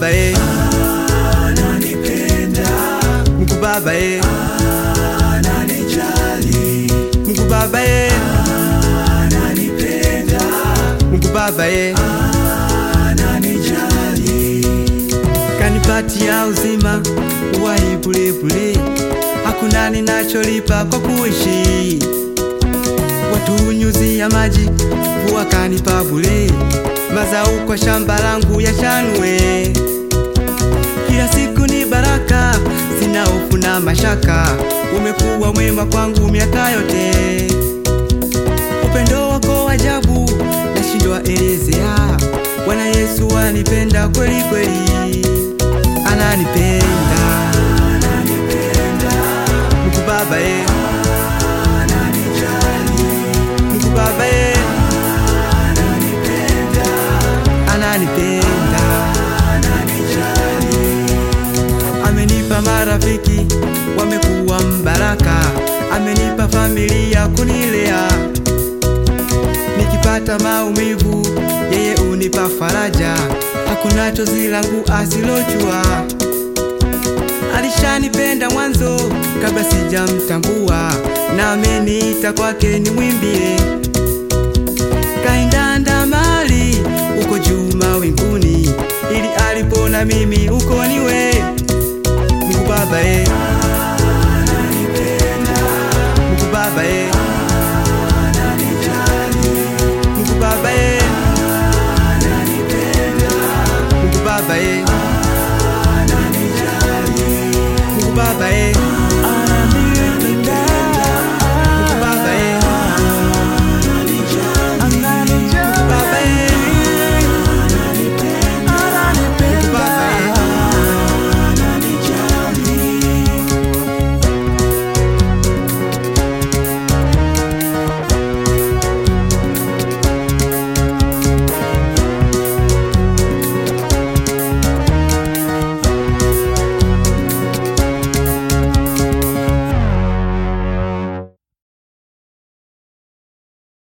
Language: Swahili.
baba eh, ananipenda Mungu baba eh, ananijali Mungu baba eh, ananipenda Mungu baba eh, ananijali kanipatia uzima wai burebure, hakuna ninacholipa kwa kuishi, watunyuzia maji wakanipa bure mazao kwa shamba langu yachanue. Kila siku ni baraka, sina hofu na mashaka, umekuwa mwema kwangu miaka yote. Upendo wako ajabu, nashindwa elezea. Bwana Yesu wanipenda kweli kweli, marafiki wamekuwa mbaraka, amenipa familia kunilea. Nikipata maumivu, yeye unipa faraja, hakuna chozi langu asilojua. Alishanipenda mwanzo kabla sijamtambua, na ameniita kwake nimwimbie. Kaindanda mali uko juu mawinguni, ili alipona mimi uko face